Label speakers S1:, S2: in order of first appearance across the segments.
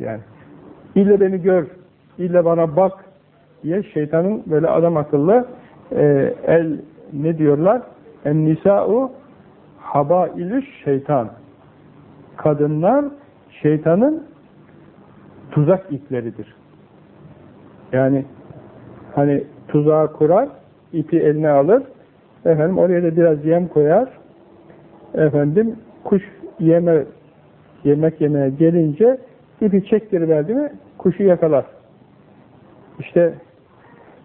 S1: Yani ille beni gör, ille bana bak diye şeytanın böyle adam akıllı e, el ne diyorlar? En nisa'u habailüş şeytan. Kadınlar şeytanın tuzak ipleridir. Yani hani tuzağı kurar, ipi eline alır, efendim oraya da biraz yem koyar, efendim kuş yeme yemek yemeye gelince ipi çektiriverdi mi kuşu yakalar. İşte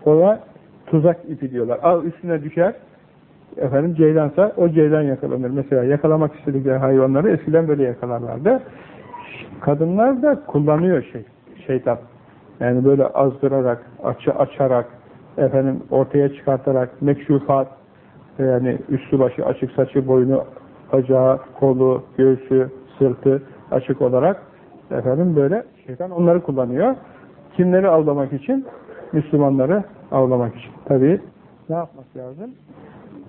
S1: ona tuzak ipi diyorlar. Al üstüne düşer, efendim ceylansa o ceylan yakalanır. Mesela yakalamak istedikleri hayvanları eskiden böyle yakalarlardı. Kadınlar da kullanıyor şey, şeytan. Yani böyle azdırarak, açı açarak, efendim ortaya çıkartarak, mekşufat, yani üstü başı açık saçı, boynu, bacağı, kolu, göğsü, sırtı açık olarak efendim böyle şeytan onları kullanıyor. Kimleri avlamak için? Müslümanları avlamak için. Tabii ne yapmak lazım?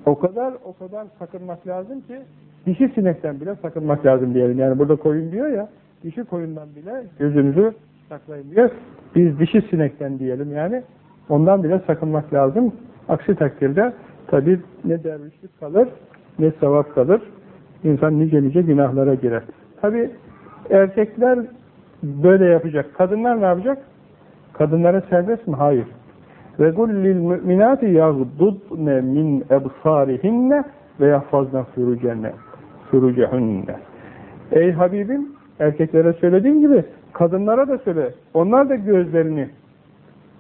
S1: O kadar o kadar sakınmak lazım ki dişi sinekten bile sakınmak lazım diyelim. Yani burada koyun diyor ya, dişi koyundan bile gözünüzü saklayın diyor. Biz dişi sinekten diyelim yani. Ondan bile sakınmak lazım. Aksi takdirde tabi ne dervişlik kalır, ne sevap kalır. İnsan nice nice günahlara girer. Tabi erkekler böyle yapacak. Kadınlar ne yapacak? Kadınlara serbest mi? Hayır. Müminati yagdudne min ebsarihinne ve yahfazna furucenne furucehunne. Ey Habibim erkeklere söylediğim gibi kadınlara da söyle. Onlar da gözlerini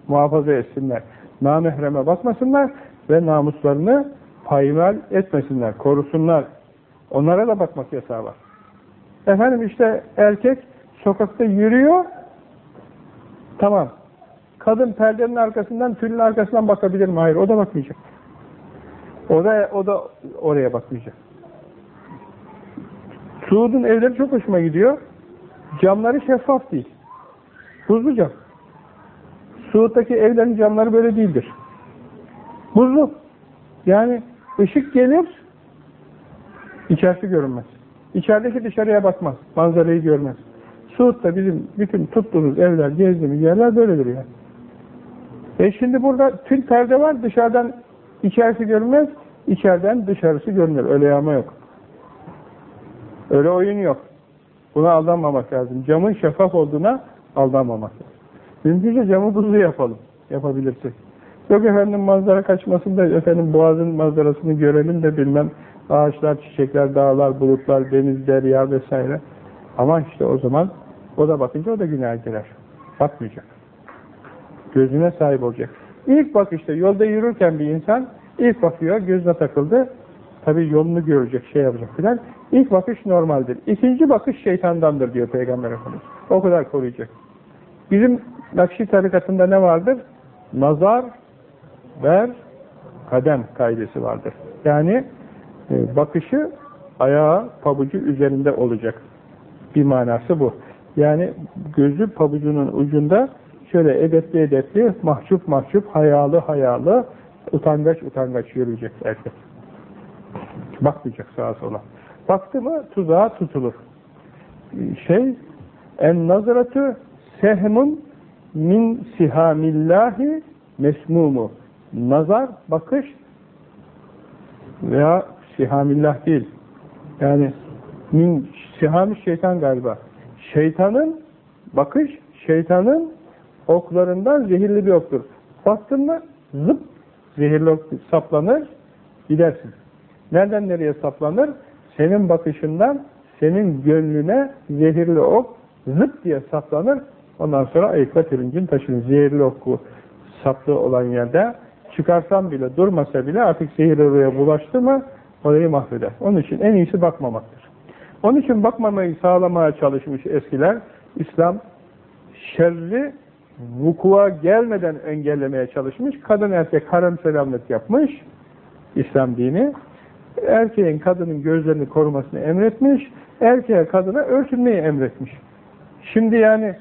S1: muhafaza etsinler. Namehreme bakmasınlar ve namuslarını paymal etmesinler, korusunlar. Onlara da bakmak yasağı var. Efendim işte erkek sokakta yürüyor, tamam. Kadın perdenin arkasından, tülün arkasından bakabilir mi? Hayır, o da bakmayacak. O da, o da oraya bakmayacak. Suud'un evleri çok hoşuma gidiyor. Camları şeffaf değil. Buzlu cam. Suud'daki evlerin camları böyle değildir. Buzlu. Yani ışık gelir, içerisi görünmez. İçerideki dışarıya bakmaz, manzarayı görmez. Suud'da bizim bütün tuttuğumuz evler, gezdiğimiz yerler böyledir yani. E şimdi burada tül perde var, dışarıdan içerisi görünmez, içeriden dışarısı görünür. Öyle yağma yok. Öyle oyun yok. Buna aldanmamak lazım. Camın şeffaf olduğuna aldanmamak lazım. Mümkünse camı buzlu yapalım. Yapabilirsek. Yok efendim manzara kaçmasın da efendim boğazın manzarasını görelim de bilmem ağaçlar, çiçekler, dağlar, bulutlar, deniz, derya vesaire. Ama işte o zaman o da bakınca o da günah girer. Bakmayacak. Gözüne sahip olacak. İlk bakışta yolda yürürken bir insan ilk bakıyor, gözüne takıldı. Tabi yolunu görecek, şey yapacak filan. İlk bakış normaldir. İkinci bakış şeytandandır diyor Peygamber Efendimiz. O kadar koruyacak. Bizim Nakşi tarikatında ne vardır? Nazar, ver, kadem kaidesi vardır. Yani e, bakışı ayağı pabucu üzerinde olacak. Bir manası bu. Yani gözü pabucunun ucunda şöyle edepli edepli, mahcup mahcup, hayalı hayalı, utangaç utangaç yürüyecek erkek. Bakmayacak sağa sola. Baktı mı tuzağa tutulur. Şey, en nazaratu sehmun min sihamillahi mesmumu. Nazar, bakış veya sihamillah değil. Yani min siham şeytan galiba. Şeytanın bakış, şeytanın oklarından zehirli bir oktur. Baktın mı zıp zehirli ok saplanır, gidersin. Nereden nereye saplanır? Senin bakışından senin gönlüne zehirli ok zıp diye saplanır. Ondan sonra ayıkla pirincin taşını zehirli oku saplı olan yerde çıkarsam bile durmasa bile artık zehir oraya bulaştı mı orayı mahveder. Onun için en iyisi bakmamaktır. Onun için bakmamayı sağlamaya çalışmış eskiler. İslam şerri vukua gelmeden engellemeye çalışmış. Kadın erkek harem selamet yapmış. İslam dini. Erkeğin kadının gözlerini korumasını emretmiş. Erkeğe kadına örtünmeyi emretmiş. Şimdi yani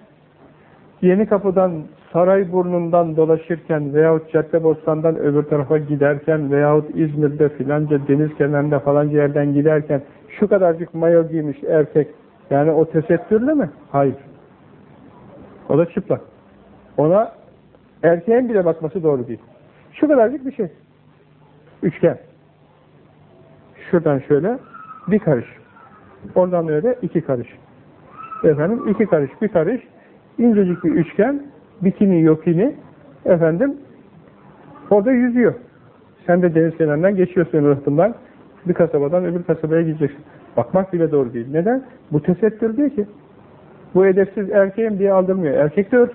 S1: yeni kapıdan saray burnundan dolaşırken veyahut Caddebostan'dan öbür tarafa giderken veyahut İzmir'de filanca deniz kenarında falanca yerden giderken şu kadarcık mayo giymiş erkek yani o tesettürlü mü? Hayır. O da çıplak. Ona erkeğin bile bakması doğru değil. Şu kadarcık bir şey. Üçgen. Şuradan şöyle bir karış. Oradan öyle iki karış. Efendim iki karış, bir karış. İncecik bir üçgen. Bikini yokini. Efendim orada yüzüyor. Sen de deniz kenarından geçiyorsun rıhtından. Bir kasabadan öbür kasabaya gideceksin. Bakmak bile doğru değil. Neden? Bu tesettür değil ki. Bu edepsiz erkeğim diye aldırmıyor. Erkek de ört.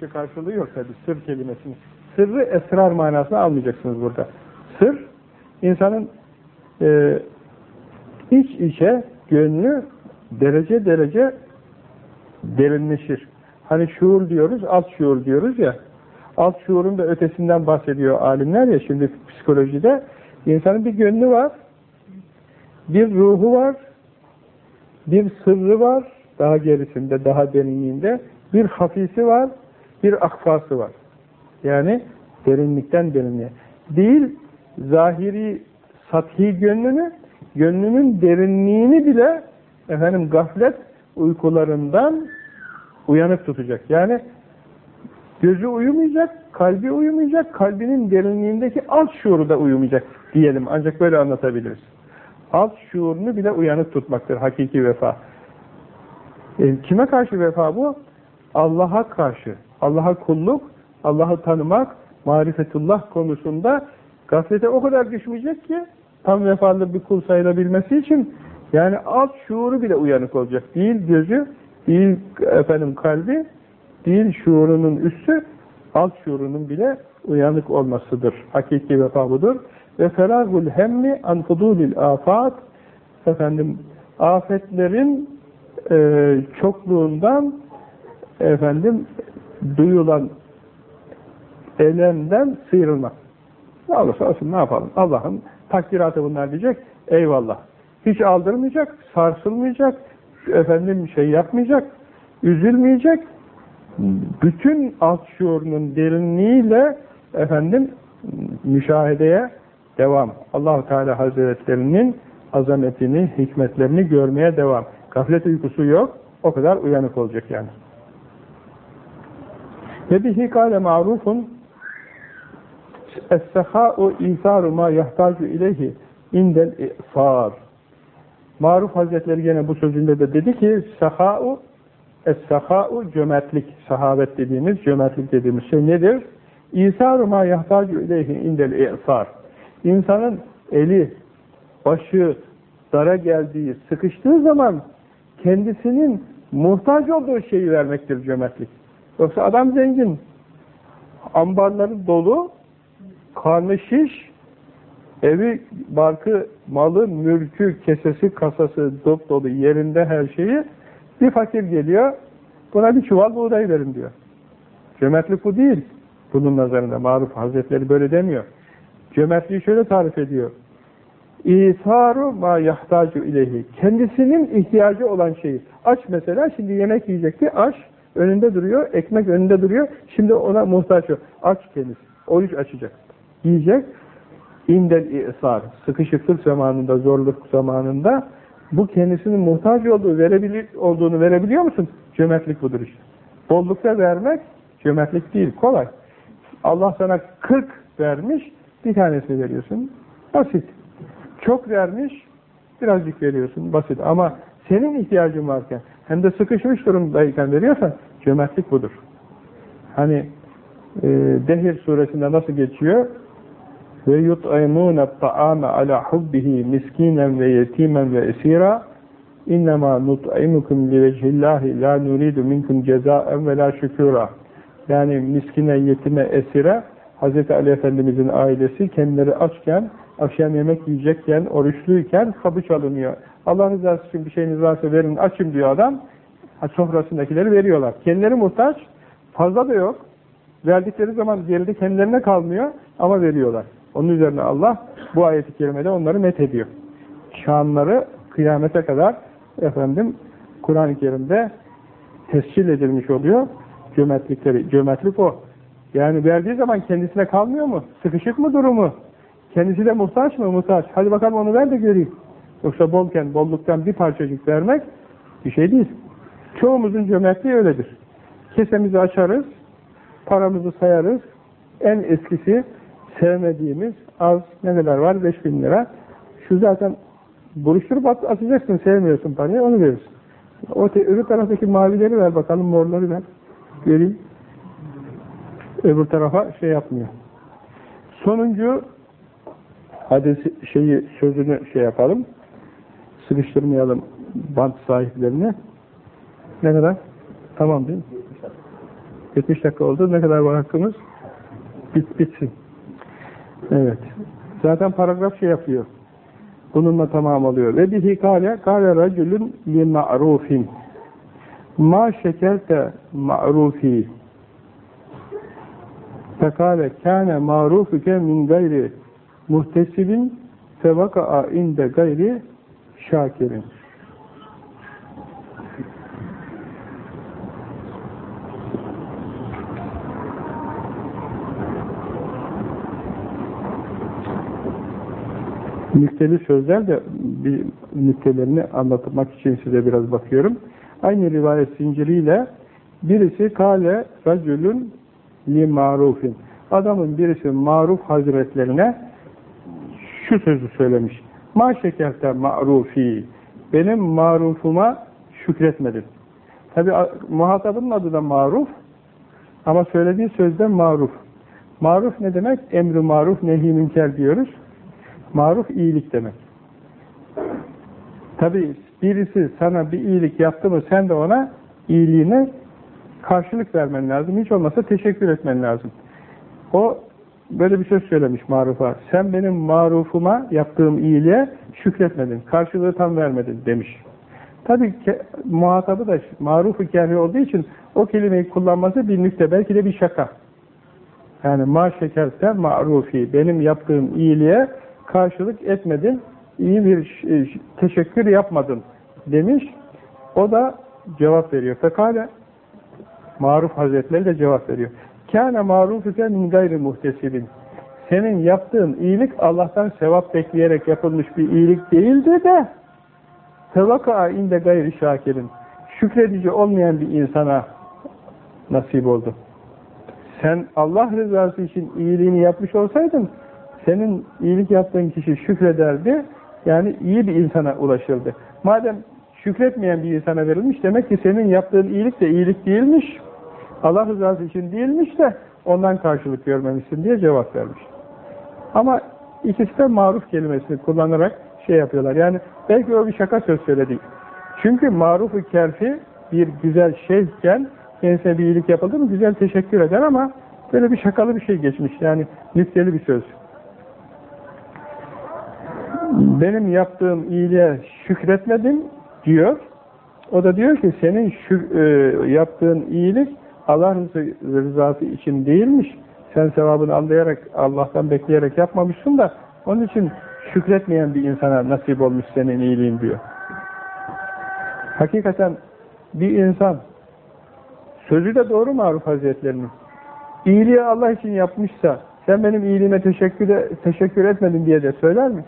S1: Türkçe karşılığı yok tabi sır kelimesini. Sırrı esrar manasına almayacaksınız burada. Sır, insanın e, iç içe, gönlü derece derece derinleşir. Hani şuur diyoruz, alt şuur diyoruz ya, alt şuurun da ötesinden bahsediyor alimler ya şimdi psikolojide. insanın bir gönlü var, bir ruhu var, bir sırrı var, daha gerisinde, daha derinliğinde, bir hafisi var, bir akfası var. Yani derinlikten derinliğe. Değil, zahiri, sathi gönlünü, gönlünün derinliğini bile efendim gaflet uykularından uyanık tutacak. Yani gözü uyumayacak, kalbi uyumayacak, kalbinin derinliğindeki alt şuuru da uyumayacak diyelim. Ancak böyle anlatabiliriz. Alt şuurunu bile uyanık tutmaktır hakiki vefa. E, kime karşı vefa bu? Allah'a karşı, Allah'a kulluk, Allah'ı tanımak, marifetullah konusunda gaflete o kadar düşmeyecek ki tam vefalı bir kul sayılabilmesi için yani alt şuuru bile uyanık olacak. Değil gözü, değil efendim kalbi, değil şuurunun üstü, alt şuurunun bile uyanık olmasıdır. Hakiki vefa budur. Ve feragul hemmi an fudulil afat efendim afetlerin e, çokluğundan efendim duyulan elemden sıyrılmak. Ne olursa olsun ne yapalım? Allah'ın takdiratı bunlar diyecek. Eyvallah. Hiç aldırmayacak, sarsılmayacak, efendim şey yapmayacak, üzülmeyecek. Bütün alt şuurunun derinliğiyle efendim müşahedeye devam. Allahu Teala Hazretlerinin azametini, hikmetlerini görmeye devam. Gaflet uykusu yok. O kadar uyanık olacak yani. Ve bihi kâle ma'rufun Es-sehâ'u İsâru mâ yahtâcu ileyhi indel i'sâr. Maruf Hazretleri gene bu sözünde de dedi ki sehâ'u Es-sehâ'u cömertlik, sahabet dediğimiz, cömertlik dediğimiz şey nedir? İsâru mâ yahtâcu ileyhi indel i'sâr. İnsanın eli, başı dara geldiği, sıkıştığı zaman kendisinin muhtaç olduğu şeyi vermektir cömertlik. Yoksa adam zengin, ambarları dolu, karnı şiş, evi, barkı, malı, mülkü, kesesi, kasası dop dolu yerinde her şeyi bir fakir geliyor, buna bir çuval buğday verin diyor. Cömertlik bu değil. Bunun nazarında Maruf Hazretleri böyle demiyor. Cömertliği şöyle tarif ediyor. İsaru ma yahtacu ileyhi. Kendisinin ihtiyacı olan şeyi. Aç mesela, şimdi yemek yiyecekti, aç, önünde duruyor, ekmek önünde duruyor, şimdi ona muhtaç yok. Aç kendisi, oruç açacak. Yiyecek, indel isar, sıkışıklık zamanında, zorluk zamanında bu kendisinin muhtaç olduğu, verebilir, olduğunu verebiliyor musun? Cömertlik budur işte. Bollukta vermek cömertlik değil, kolay. Allah sana 40 vermiş, bir tanesi veriyorsun. Basit. Çok vermiş, birazcık veriyorsun. Basit. Ama senin ihtiyacın varken, hem de sıkışmış durumdayken veriyorsan, cömertlik budur. Hani e, Dehir suresinde nasıl geçiyor? ve yut'imûne ta'ame ala hubbihi miskinen ve yetimen ve esira innema nut'imukum li vecihillahi la nuridu minkum cezaen ve la şükura yani miskine, yetime, esire Hz. Ali Efendimizin ailesi kendileri açken, akşam yemek yiyecekken, oruçluyken kapı çalınıyor. Allah rızası için bir şeyiniz varsa verin, açım diyor adam. Sofrasındakileri veriyorlar. Kendileri muhtaç, fazla da yok. Verdikleri zaman geride kendilerine kalmıyor ama veriyorlar. Onun üzerine Allah bu ayeti kerimede onları met ediyor. Şanları kıyamete kadar efendim Kur'an-ı Kerim'de tescil edilmiş oluyor. Cömertlikleri. Cömertlik o. Yani verdiği zaman kendisine kalmıyor mu? Sıkışık mı durumu? Kendisi de muhtaç mı? Muhtaç. Hadi bakalım onu ver de göreyim. Yoksa bolken, bolluktan bir parçacık vermek bir şey değil. Çoğumuzun cömertliği öyledir. Kesemizi açarız, paramızı sayarız. En eskisi sevmediğimiz az ne kadar var? 5000 lira. Şu zaten buruşturup at, atacaksın, sevmiyorsun parayı, onu verirsin. O öbür taraftaki mavileri ver bakalım, morları ver. Göreyim. Öbür tarafa şey yapmıyor. Sonuncu hadisi şeyi sözünü şey yapalım. Sıkıştırmayalım bant sahiplerini. Ne kadar? Tamam değil mi? 70 dakika oldu. Ne kadar var hakkımız? Bit, bitsin. Evet. Zaten paragraf şey yapıyor. Bununla tamam oluyor. Ve bihi kâle, kâle racülün li ma'rufin. Ma şekerte ma'rufi. Fekâle kâne ma'rufuke min gayri muhtesibin fevaka'a inde gayri şakirin. Nükteli sözler de bir nüktelerini anlatmak için size biraz bakıyorum. Aynı rivayet zinciriyle birisi kale racülün li marufin. Adamın birisi maruf hazretlerine şu sözü söylemiş. Ma şekerte marufi. Benim marufuma şükretmedin. Tabi muhatabının adı da maruf ama söylediği sözde maruf. Maruf ne demek? Emri maruf, nehi münker diyoruz. Maruf iyilik demek. Tabi birisi sana bir iyilik yaptı mı sen de ona iyiliğine karşılık vermen lazım. Hiç olmazsa teşekkür etmen lazım. O böyle bir söz söylemiş marufa. Sen benim marufuma yaptığım iyiliğe şükretmedin. Karşılığı tam vermedin demiş. Tabi muhatabı da marufu kerhi olduğu için o kelimeyi kullanması bir nükte. Belki de bir şaka. Yani ma şekerte marufi. Benim yaptığım iyiliğe karşılık etmedin, iyi bir e, teşekkür yapmadın demiş. O da cevap veriyor. Fekale Maruf Hazretleri de cevap veriyor. Kâne marufüke min gayri muhtesibin. Senin yaptığın iyilik Allah'tan sevap bekleyerek yapılmış bir iyilik değildi de tevaka inde gayri şakirin. Şükredici olmayan bir insana nasip oldu. Sen Allah rızası için iyiliğini yapmış olsaydın senin iyilik yaptığın kişi şükrederdi, yani iyi bir insana ulaşıldı. Madem şükretmeyen bir insana verilmiş, demek ki senin yaptığın iyilik de iyilik değilmiş, Allah rızası için değilmiş de, ondan karşılık görmemişsin diye cevap vermiş. Ama ikisi de maruf kelimesini kullanarak şey yapıyorlar. Yani belki o bir şaka söz söyledi. Çünkü marufu kerfi bir güzel şeyken kendisine bir iyilik yapıldı mı güzel teşekkür eder ama böyle bir şakalı bir şey geçmiş. Yani nükteli bir söz. Benim yaptığım iyiliğe şükretmedim diyor. O da diyor ki senin şu, e, yaptığın iyilik Allah rızası için değilmiş. Sen sevabını anlayarak, Allah'tan bekleyerek yapmamışsın da onun için şükretmeyen bir insana nasip olmuş senin iyiliğin diyor. Hakikaten bir insan sözü de doğru Maruf Hazretlerinin. İyiliği Allah için yapmışsa sen benim iyiliğime teşekkür, teşekkür etmedin diye de söyler mi?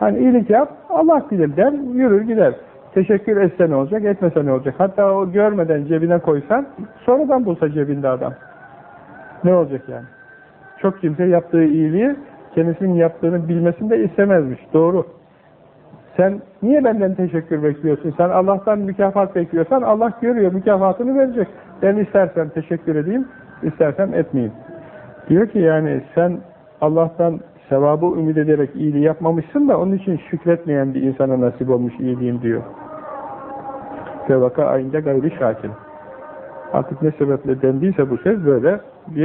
S1: Hani iyilik yap, Allah bilir der, yürür gider. Teşekkür etse ne olacak, etmese ne olacak? Hatta o görmeden cebine koysan, sonradan bulsa cebinde adam. Ne olacak yani? Çok kimse yaptığı iyiliği kendisinin yaptığını bilmesini de istemezmiş. Doğru. Sen niye benden teşekkür bekliyorsun? Sen Allah'tan mükafat bekliyorsan Allah görüyor, mükafatını verecek. Ben istersen teşekkür edeyim, istersem etmeyeyim. Diyor ki yani sen Allah'tan sevabı ümit ederek iyiliği yapmamışsın da onun için şükretmeyen bir insana nasip olmuş iyiliğim diyor. Ve vaka gayri şakir. Artık ne sebeple dendiyse bu söz böyle bir